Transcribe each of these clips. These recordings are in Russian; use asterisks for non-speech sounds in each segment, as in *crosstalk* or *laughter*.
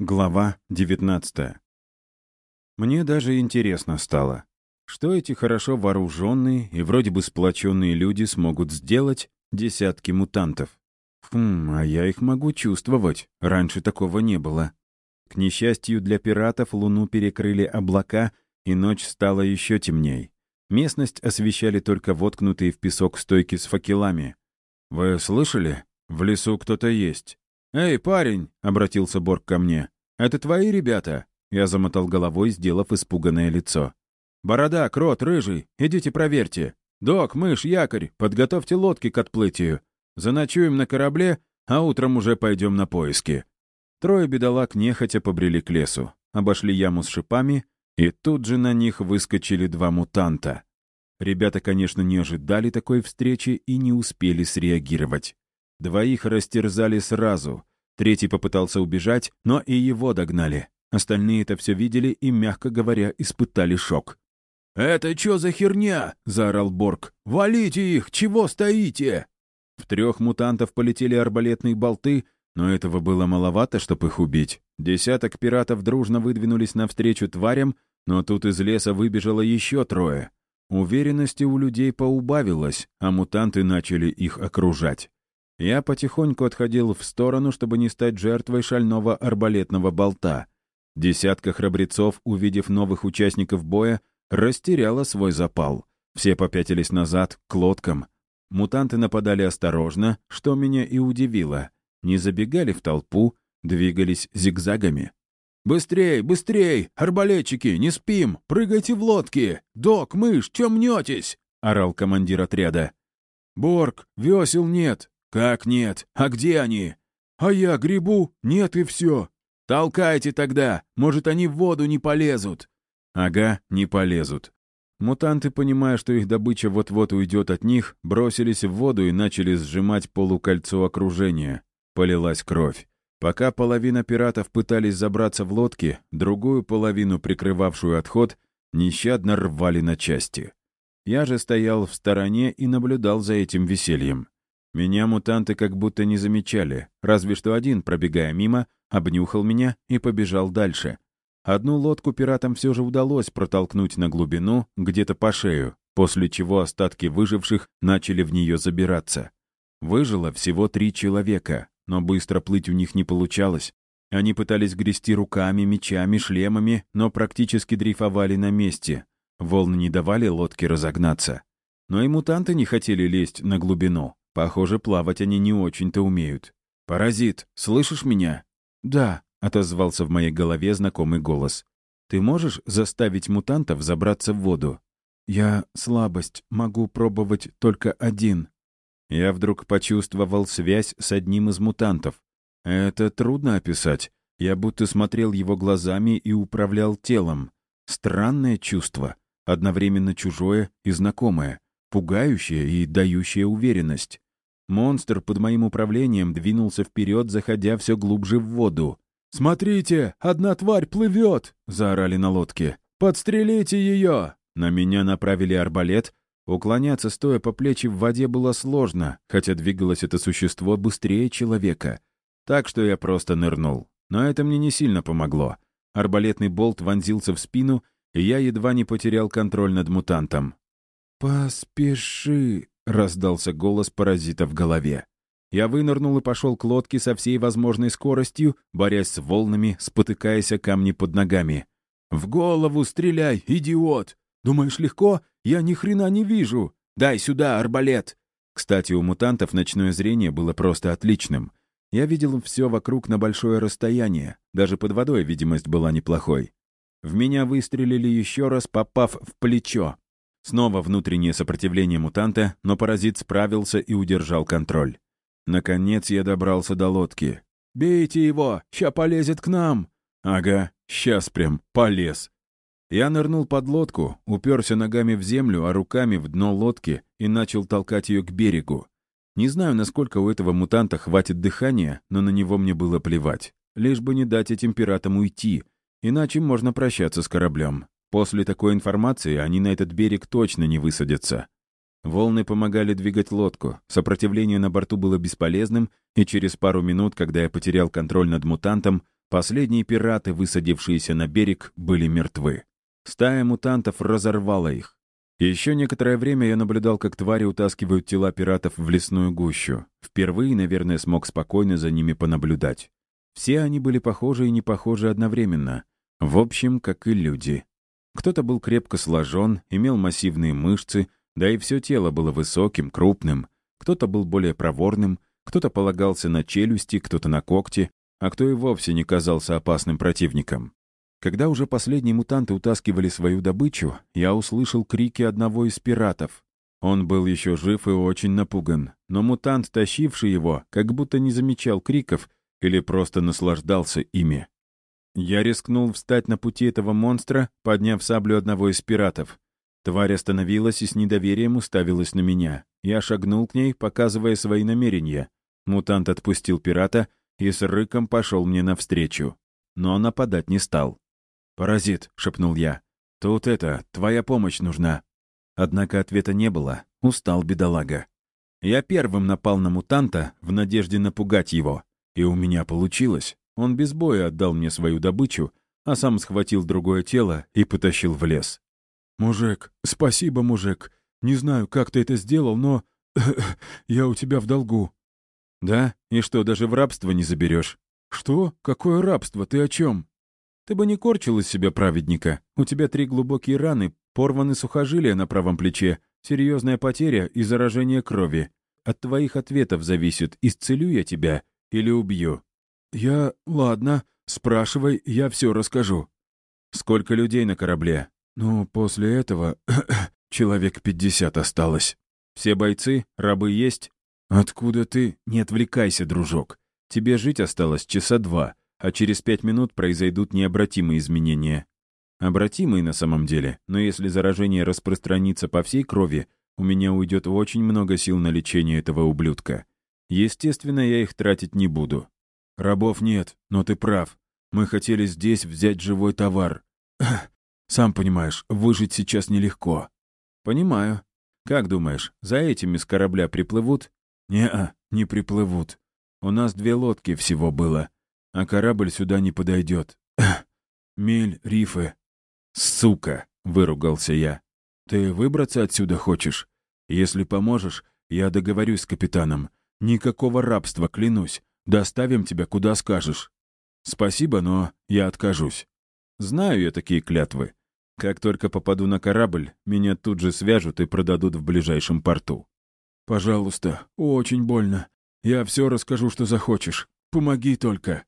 Глава 19 Мне даже интересно стало, что эти хорошо вооруженные и вроде бы сплоченные люди смогут сделать десятки мутантов. Хм, а я их могу чувствовать, раньше такого не было. К несчастью для пиратов луну перекрыли облака, и ночь стала еще темней. Местность освещали только воткнутые в песок стойки с факелами. «Вы слышали? В лесу кто-то есть. «Эй, парень!» — обратился Борг ко мне. «Это твои ребята?» Я замотал головой, сделав испуганное лицо. «Борода, крот, рыжий, идите проверьте. Док, мышь, якорь, подготовьте лодки к отплытию. Заночуем на корабле, а утром уже пойдем на поиски». Трое бедолаг нехотя побрели к лесу, обошли яму с шипами, и тут же на них выскочили два мутанта. Ребята, конечно, не ожидали такой встречи и не успели среагировать. Двоих растерзали сразу. Третий попытался убежать, но и его догнали. Остальные это все видели и, мягко говоря, испытали шок. «Это что за херня?» — заорал Борг. «Валите их! Чего стоите?» В трех мутантов полетели арбалетные болты, но этого было маловато, чтобы их убить. Десяток пиратов дружно выдвинулись навстречу тварям, но тут из леса выбежало еще трое. Уверенности у людей поубавилось, а мутанты начали их окружать. Я потихоньку отходил в сторону, чтобы не стать жертвой шального арбалетного болта. Десятка храбрецов, увидев новых участников боя, растеряла свой запал. Все попятились назад, к лодкам. Мутанты нападали осторожно, что меня и удивило. Не забегали в толпу, двигались зигзагами. «Быстрей, быстрей! Арбалетчики, не спим! Прыгайте в лодки! Док, мышь, чем мнетесь?» — орал командир отряда. «Борг, весел нет! «Как нет? А где они?» «А я грибу? Нет и все». «Толкайте тогда! Может, они в воду не полезут?» «Ага, не полезут». Мутанты, понимая, что их добыча вот-вот уйдет от них, бросились в воду и начали сжимать полукольцо окружения. Полилась кровь. Пока половина пиратов пытались забраться в лодки, другую половину, прикрывавшую отход, нещадно рвали на части. Я же стоял в стороне и наблюдал за этим весельем. Меня мутанты как будто не замечали, разве что один, пробегая мимо, обнюхал меня и побежал дальше. Одну лодку пиратам все же удалось протолкнуть на глубину, где-то по шею, после чего остатки выживших начали в нее забираться. Выжило всего три человека, но быстро плыть у них не получалось. Они пытались грести руками, мечами, шлемами, но практически дрейфовали на месте. Волны не давали лодке разогнаться. Но и мутанты не хотели лезть на глубину. Похоже, плавать они не очень-то умеют. «Паразит, слышишь меня?» «Да», — отозвался в моей голове знакомый голос. «Ты можешь заставить мутантов забраться в воду?» «Я слабость, могу пробовать только один». Я вдруг почувствовал связь с одним из мутантов. Это трудно описать. Я будто смотрел его глазами и управлял телом. Странное чувство, одновременно чужое и знакомое, пугающее и дающее уверенность. Монстр под моим управлением двинулся вперед, заходя все глубже в воду. «Смотрите, одна тварь плывет!» — заорали на лодке. «Подстрелите ее!» На меня направили арбалет. Уклоняться, стоя по плечи в воде, было сложно, хотя двигалось это существо быстрее человека. Так что я просто нырнул. Но это мне не сильно помогло. Арбалетный болт вонзился в спину, и я едва не потерял контроль над мутантом. «Поспеши», Раздался голос паразита в голове. Я вынырнул и пошел к лодке со всей возможной скоростью, борясь с волнами, спотыкаясь о камни под ногами. «В голову стреляй, идиот! Думаешь, легко? Я ни хрена не вижу! Дай сюда арбалет!» Кстати, у мутантов ночное зрение было просто отличным. Я видел все вокруг на большое расстояние. Даже под водой видимость была неплохой. В меня выстрелили еще раз, попав в плечо. Снова внутреннее сопротивление мутанта, но паразит справился и удержал контроль. Наконец я добрался до лодки. «Бейте его! Ща полезет к нам!» «Ага, сейчас прям полез!» Я нырнул под лодку, уперся ногами в землю, а руками в дно лодки и начал толкать ее к берегу. Не знаю, насколько у этого мутанта хватит дыхания, но на него мне было плевать. Лишь бы не дать этим пиратам уйти, иначе можно прощаться с кораблем. После такой информации они на этот берег точно не высадятся. Волны помогали двигать лодку, сопротивление на борту было бесполезным, и через пару минут, когда я потерял контроль над мутантом, Последние пираты, высадившиеся на берег, были мертвы. Стая мутантов разорвала их. Еще некоторое время я наблюдал, как твари утаскивают тела пиратов в лесную гущу. Впервые, наверное, смог спокойно за ними понаблюдать. Все они были похожи и не похожи одновременно. В общем, как и люди. Кто-то был крепко сложен, имел массивные мышцы, да и все тело было высоким, крупным. Кто-то был более проворным, кто-то полагался на челюсти, кто-то на когти, а кто и вовсе не казался опасным противником. Когда уже последние мутанты утаскивали свою добычу, я услышал крики одного из пиратов. Он был еще жив и очень напуган, но мутант, тащивший его, как будто не замечал криков или просто наслаждался ими. Я рискнул встать на пути этого монстра, подняв саблю одного из пиратов. Тварь остановилась и с недоверием уставилась на меня. Я шагнул к ней, показывая свои намерения. Мутант отпустил пирата и с рыком пошел мне навстречу. Но нападать не стал. «Паразит», — шепнул я, — «тут это, твоя помощь нужна». Однако ответа не было. Устал бедолага. Я первым напал на мутанта в надежде напугать его. И у меня получилось. Он без боя отдал мне свою добычу, а сам схватил другое тело и потащил в лес. «Мужик, спасибо, мужик. Не знаю, как ты это сделал, но *laughs* я у тебя в долгу. «Да? И что, даже в рабство не заберешь?» «Что? Какое рабство? Ты о чем?» «Ты бы не корчил из себя праведника. У тебя три глубокие раны, порваны сухожилия на правом плече, серьезная потеря и заражение крови. От твоих ответов зависит, исцелю я тебя или убью». «Я... Ладно, спрашивай, я все расскажу». «Сколько людей на корабле?» «Ну, после этого *clears throat* человек пятьдесят осталось». «Все бойцы? Рабы есть?» «Откуда ты?» «Не отвлекайся, дружок. Тебе жить осталось часа два, а через пять минут произойдут необратимые изменения. Обратимые на самом деле, но если заражение распространится по всей крови, у меня уйдет очень много сил на лечение этого ублюдка. Естественно, я их тратить не буду. Рабов нет, но ты прав. Мы хотели здесь взять живой товар. *clears throat* Сам понимаешь, выжить сейчас нелегко. Понимаю. Как думаешь, за этими с корабля приплывут? «Не-а, не приплывут. У нас две лодки всего было, а корабль сюда не подойдет. *clears throat* Мель, рифы». «Сука!» — выругался я. «Ты выбраться отсюда хочешь? Если поможешь, я договорюсь с капитаном. Никакого рабства, клянусь. Доставим тебя куда скажешь. Спасибо, но я откажусь. Знаю я такие клятвы. Как только попаду на корабль, меня тут же свяжут и продадут в ближайшем порту. «Пожалуйста, очень больно. Я все расскажу, что захочешь. Помоги только».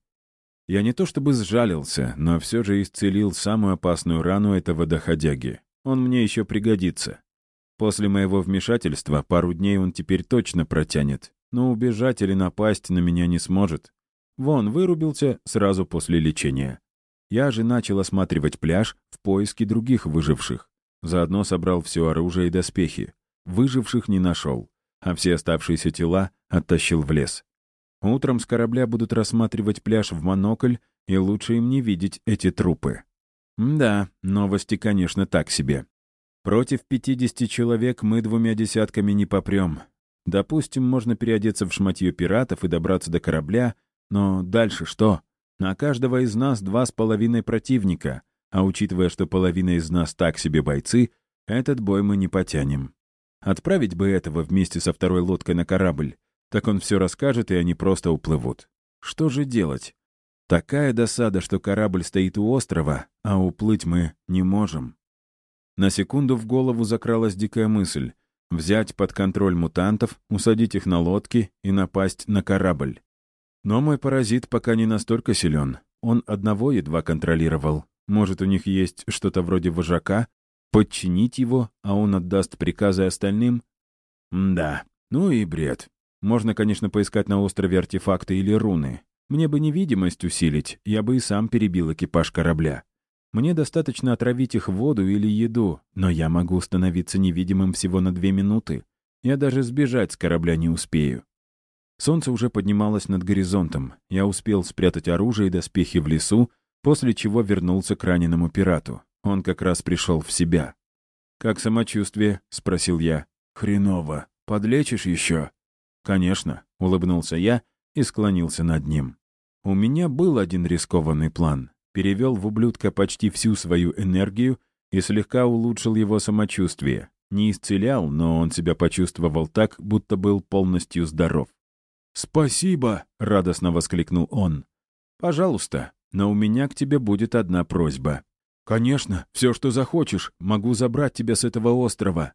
Я не то чтобы сжалился, но все же исцелил самую опасную рану этого доходяги. Он мне еще пригодится. После моего вмешательства пару дней он теперь точно протянет, но убежать или напасть на меня не сможет. Вон, вырубился сразу после лечения. Я же начал осматривать пляж в поиске других выживших. Заодно собрал все оружие и доспехи. Выживших не нашел а все оставшиеся тела оттащил в лес. Утром с корабля будут рассматривать пляж в монокль, и лучше им не видеть эти трупы. да, новости, конечно, так себе. Против 50 человек мы двумя десятками не попрем. Допустим, можно переодеться в шматье пиратов и добраться до корабля, но дальше что? На каждого из нас два с половиной противника, а учитывая, что половина из нас так себе бойцы, этот бой мы не потянем. Отправить бы этого вместе со второй лодкой на корабль. Так он все расскажет, и они просто уплывут. Что же делать? Такая досада, что корабль стоит у острова, а уплыть мы не можем. На секунду в голову закралась дикая мысль — взять под контроль мутантов, усадить их на лодки и напасть на корабль. Но мой паразит пока не настолько силен. Он одного едва контролировал. Может, у них есть что-то вроде вожака, Подчинить его, а он отдаст приказы остальным? М да, ну и бред. Можно, конечно, поискать на острове артефакты или руны. Мне бы невидимость усилить, я бы и сам перебил экипаж корабля. Мне достаточно отравить их воду или еду, но я могу становиться невидимым всего на две минуты. Я даже сбежать с корабля не успею. Солнце уже поднималось над горизонтом. Я успел спрятать оружие и доспехи в лесу, после чего вернулся к раненому пирату. Он как раз пришел в себя. «Как самочувствие?» — спросил я. «Хреново. Подлечишь еще?» «Конечно», — улыбнулся я и склонился над ним. У меня был один рискованный план. Перевел в ублюдка почти всю свою энергию и слегка улучшил его самочувствие. Не исцелял, но он себя почувствовал так, будто был полностью здоров. «Спасибо!» — радостно воскликнул он. «Пожалуйста, но у меня к тебе будет одна просьба». «Конечно, все, что захочешь, могу забрать тебя с этого острова».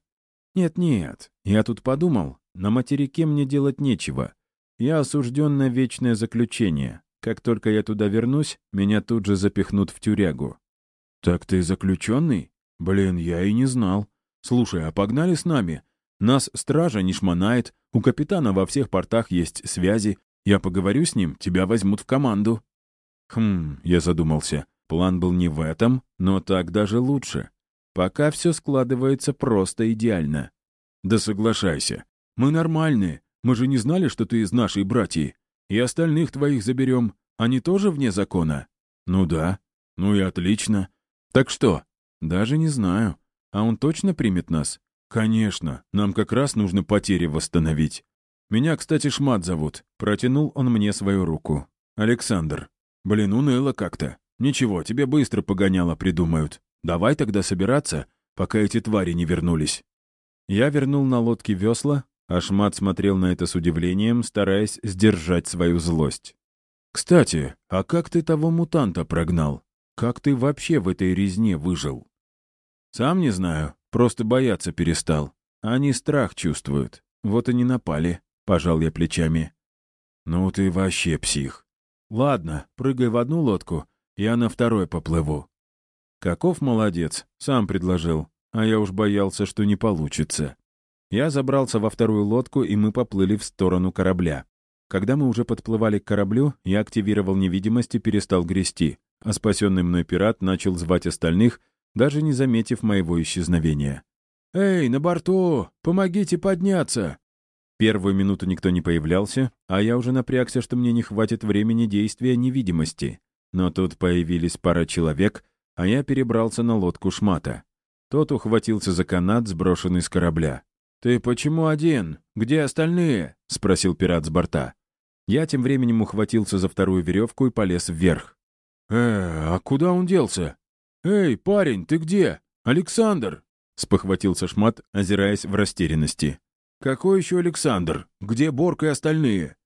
«Нет-нет, я тут подумал, на материке мне делать нечего. Я осужден на вечное заключение. Как только я туда вернусь, меня тут же запихнут в тюрягу». «Так ты заключенный? Блин, я и не знал. Слушай, а погнали с нами? Нас стража не шмонает, у капитана во всех портах есть связи. Я поговорю с ним, тебя возьмут в команду». Хм, я задумался. План был не в этом, но так даже лучше. Пока все складывается просто идеально. Да соглашайся. Мы нормальные. Мы же не знали, что ты из нашей братьи. И остальных твоих заберем. Они тоже вне закона? Ну да. Ну и отлично. Так что? Даже не знаю. А он точно примет нас? Конечно. Нам как раз нужно потери восстановить. Меня, кстати, Шмат зовут. Протянул он мне свою руку. Александр. Блин, уныло как-то. Ничего, тебе быстро погоняло придумают. Давай тогда собираться, пока эти твари не вернулись. Я вернул на лодке весла, а Шмат смотрел на это с удивлением, стараясь сдержать свою злость. «Кстати, а как ты того мутанта прогнал? Как ты вообще в этой резне выжил?» «Сам не знаю, просто бояться перестал. Они страх чувствуют. Вот и напали», — пожал я плечами. «Ну ты вообще псих. Ладно, прыгай в одну лодку, я на второй поплыву». Каков молодец, сам предложил, а я уж боялся, что не получится. Я забрался во вторую лодку, и мы поплыли в сторону корабля. Когда мы уже подплывали к кораблю, я активировал невидимость и перестал грести, а спасенный мной пират начал звать остальных, даже не заметив моего исчезновения. «Эй, на борту! Помогите подняться!» Первую минуту никто не появлялся, а я уже напрягся, что мне не хватит времени действия невидимости. Но тут появились пара человек, а я перебрался на лодку шмата. Тот ухватился за канат, сброшенный с корабля. «Ты почему один? Где остальные?» — спросил пират с борта. Я тем временем ухватился за вторую веревку и полез вверх. «Э, а куда он делся?» «Эй, парень, ты где? Александр!» — спохватился Шмат, озираясь в растерянности. «Какой еще Александр? Где Борг и остальные?»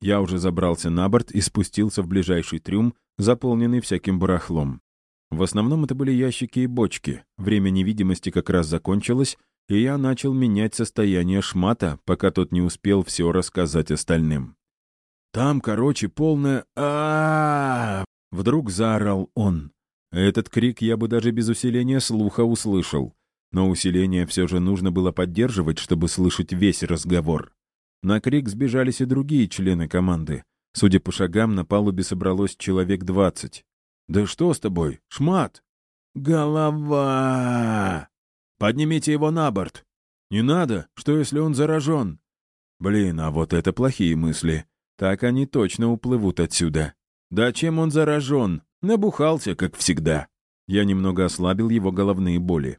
Я уже забрался на борт и спустился в ближайший трюм, заполненный всяким барахлом. В основном это были ящики и бочки. Время невидимости как раз закончилось, и я начал менять состояние шмата, пока тот не успел все рассказать остальным. «Там, короче, полная... а, Вдруг заорал он. Этот крик я бы даже без усиления слуха услышал. Но усиление все же нужно было поддерживать, чтобы слышать весь разговор. На крик сбежались и другие члены команды. Судя по шагам, на палубе собралось человек двадцать. «Да что с тобой, шмат?» «Голова!» «Поднимите его на борт!» «Не надо! Что, если он заражен?» «Блин, а вот это плохие мысли. Так они точно уплывут отсюда. Да чем он заражен? Набухался, как всегда. Я немного ослабил его головные боли.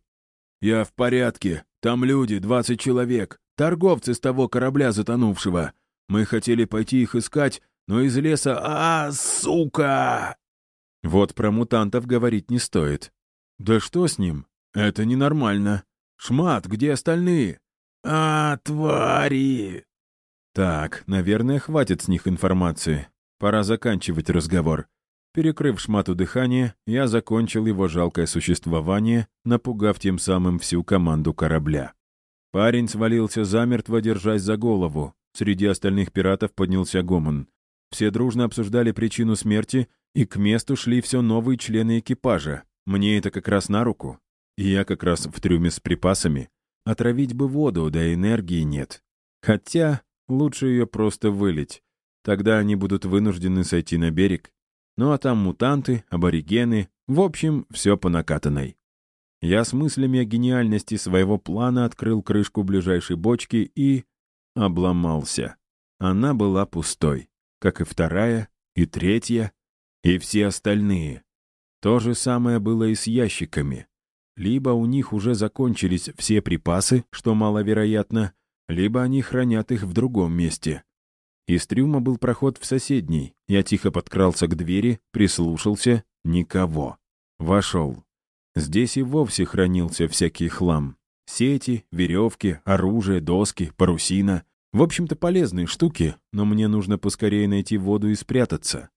«Я в порядке. Там люди, двадцать человек. Торговцы с того корабля затонувшего. Мы хотели пойти их искать, но из леса... А, сука!» Вот про мутантов говорить не стоит. «Да что с ним? Это ненормально. Шмат, где остальные?» «А, твари!» Так, наверное, хватит с них информации. Пора заканчивать разговор. Перекрыв шмату дыхание, я закончил его жалкое существование, напугав тем самым всю команду корабля. Парень свалился замертво, держась за голову. Среди остальных пиратов поднялся гомон. Все дружно обсуждали причину смерти, и к месту шли все новые члены экипажа. Мне это как раз на руку. И я как раз в трюме с припасами. Отравить бы воду, да энергии нет. Хотя лучше ее просто вылить. Тогда они будут вынуждены сойти на берег ну а там мутанты, аборигены, в общем, все по накатанной. Я с мыслями о гениальности своего плана открыл крышку ближайшей бочки и... обломался. Она была пустой, как и вторая, и третья, и все остальные. То же самое было и с ящиками. Либо у них уже закончились все припасы, что маловероятно, либо они хранят их в другом месте. Из трюма был проход в соседний. Я тихо подкрался к двери, прислушался. Никого. Вошел. Здесь и вовсе хранился всякий хлам. Сети, веревки, оружие, доски, парусина. В общем-то, полезные штуки, но мне нужно поскорее найти воду и спрятаться.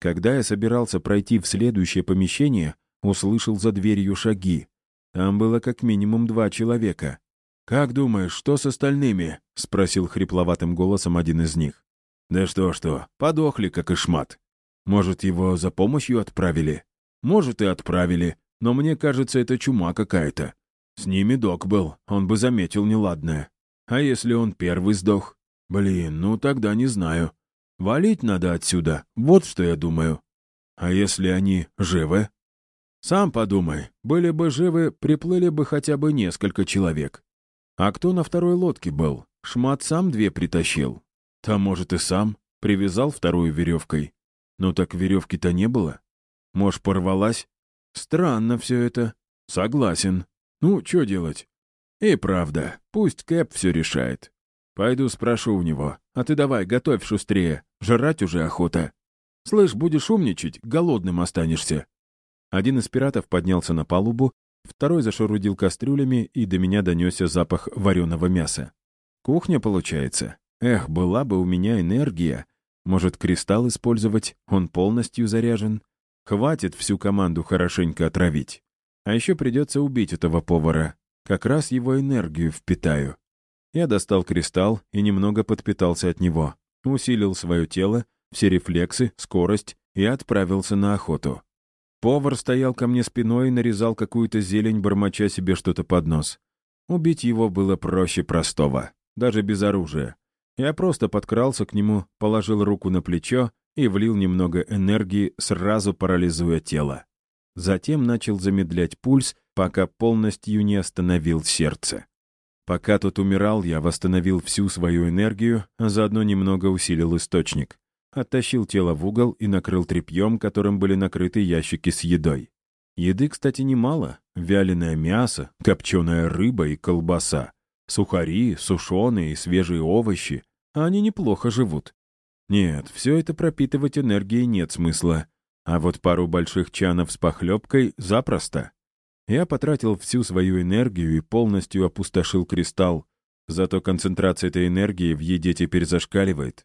Когда я собирался пройти в следующее помещение, услышал за дверью шаги. Там было как минимум два человека. «Как думаешь, что с остальными?» — спросил хрипловатым голосом один из них. «Да что-что, подохли, как и шмат. Может, его за помощью отправили? Может, и отправили, но мне кажется, это чума какая-то. С ними док был, он бы заметил неладное. А если он первый сдох? Блин, ну тогда не знаю. Валить надо отсюда, вот что я думаю. А если они живы? Сам подумай, были бы живы, приплыли бы хотя бы несколько человек. А кто на второй лодке был? Шмат сам две притащил. Там, может, и сам. Привязал вторую веревкой. Ну так веревки-то не было. Может, порвалась? Странно все это. Согласен. Ну, что делать? И правда, пусть Кэп все решает. Пойду спрошу у него. А ты давай, готовь шустрее. Жрать уже охота. Слышь, будешь умничать, голодным останешься. Один из пиратов поднялся на палубу, второй зашарудил кастрюлями, и до меня донесся запах вареного мяса. Кухня, получается? Эх, была бы у меня энергия. Может, кристалл использовать? Он полностью заряжен. Хватит всю команду хорошенько отравить. А еще придется убить этого повара. Как раз его энергию впитаю. Я достал кристалл и немного подпитался от него. Усилил свое тело, все рефлексы, скорость и отправился на охоту. Повар стоял ко мне спиной и нарезал какую-то зелень, бормоча себе что-то под нос. Убить его было проще простого, даже без оружия. Я просто подкрался к нему, положил руку на плечо и влил немного энергии, сразу парализуя тело. Затем начал замедлять пульс, пока полностью не остановил сердце. Пока тот умирал, я восстановил всю свою энергию, а заодно немного усилил источник оттащил тело в угол и накрыл тряпьем, которым были накрыты ящики с едой. Еды, кстати, немало. Вяленое мясо, копченая рыба и колбаса. Сухари, сушеные и свежие овощи. А они неплохо живут. Нет, все это пропитывать энергией нет смысла. А вот пару больших чанов с похлебкой запросто. Я потратил всю свою энергию и полностью опустошил кристалл. Зато концентрация этой энергии в еде теперь зашкаливает.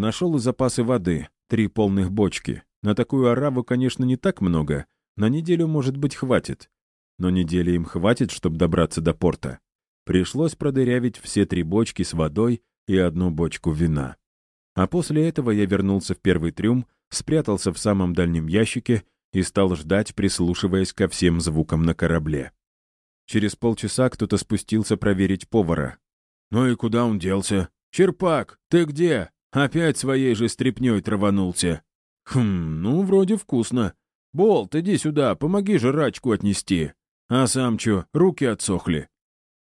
Нашел и запасы воды, три полных бочки. На такую ораву, конечно, не так много. На неделю, может быть, хватит. Но недели им хватит, чтобы добраться до порта. Пришлось продырявить все три бочки с водой и одну бочку вина. А после этого я вернулся в первый трюм, спрятался в самом дальнем ящике и стал ждать, прислушиваясь ко всем звукам на корабле. Через полчаса кто-то спустился проверить повара. «Ну и куда он делся?» «Черпак, ты где?» Опять своей же стряпнёй траванулся. Хм, ну, вроде вкусно. Болт, иди сюда, помоги жрачку отнести. А сам чё, руки отсохли.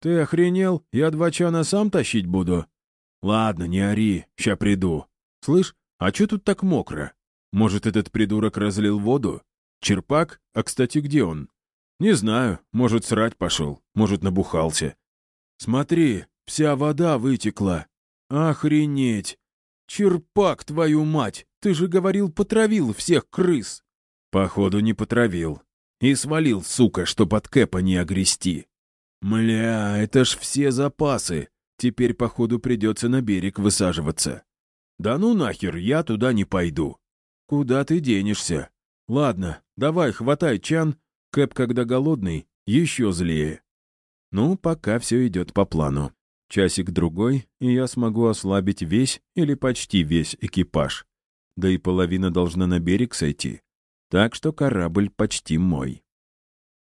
Ты охренел? Я два чана сам тащить буду? Ладно, не ори, ща приду. Слышь, а чё тут так мокро? Может, этот придурок разлил воду? Черпак? А, кстати, где он? Не знаю, может, срать пошел, может, набухался. Смотри, вся вода вытекла. Охренеть! «Черпак, твою мать! Ты же говорил, потравил всех крыс!» «Походу, не потравил. И свалил, сука, чтоб от Кэпа не огрести. Мля, это ж все запасы. Теперь, походу, придется на берег высаживаться. Да ну нахер, я туда не пойду. Куда ты денешься? Ладно, давай, хватай чан. Кэп, когда голодный, еще злее. Ну, пока все идет по плану. Часик-другой, и я смогу ослабить весь или почти весь экипаж. Да и половина должна на берег сойти. Так что корабль почти мой.